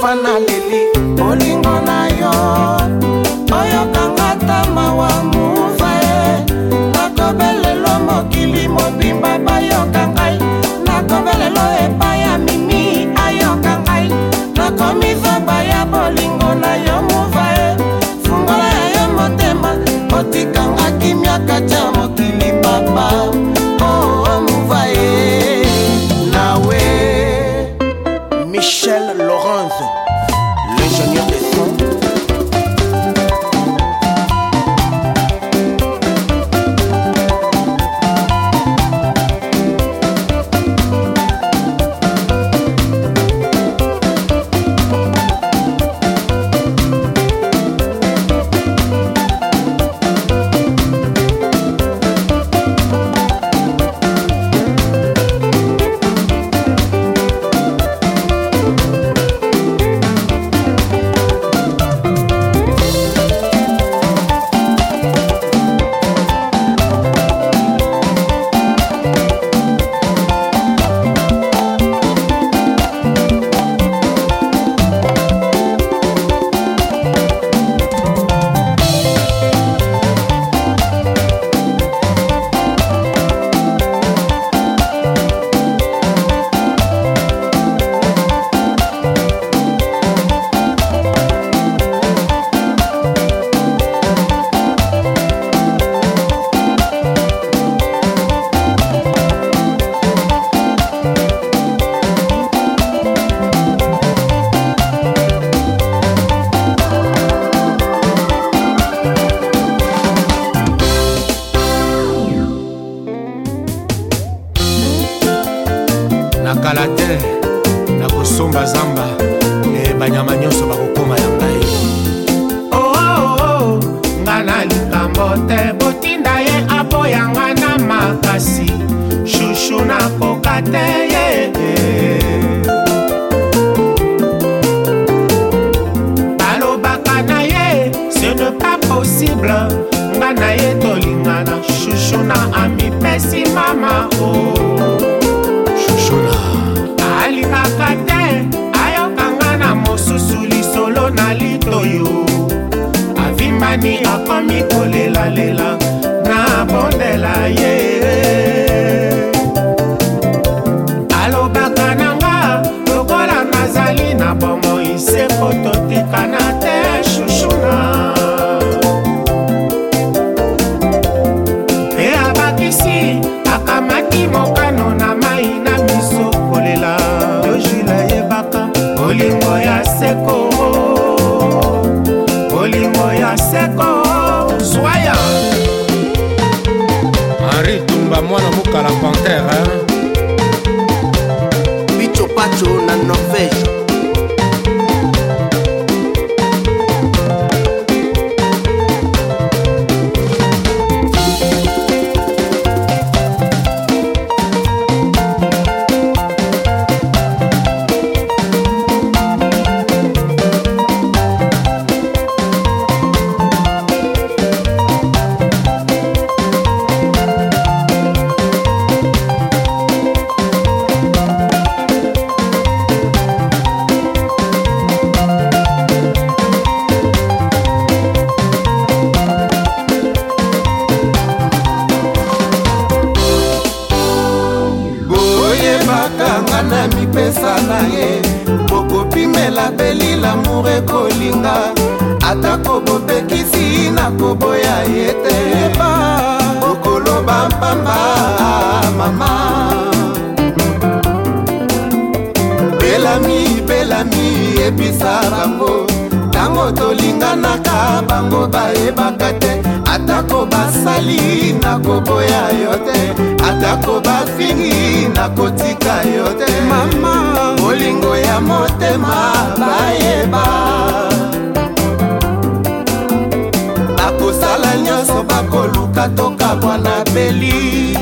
kufa na leli bolingo na yo oyokanga tamawa muva e nakobelelo mokili mobimba bayoka ngai e. nakobelelo epa kaka nga na mipesa na ye bokopimela beli lamour ekolinga atako bobekisi nakoboya ye te okoloba mpamba mama belami belami yebisa bango ntango tolinganaka bango bayebaka te atako basali nakoboya yo te atako bafingi nakotika yo te mama bolingo ya motema bayeba bakosala nyonso bakoluka toka bwana beli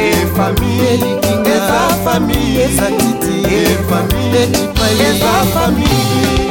efami elikinga eza fami eza titi efami eza fami e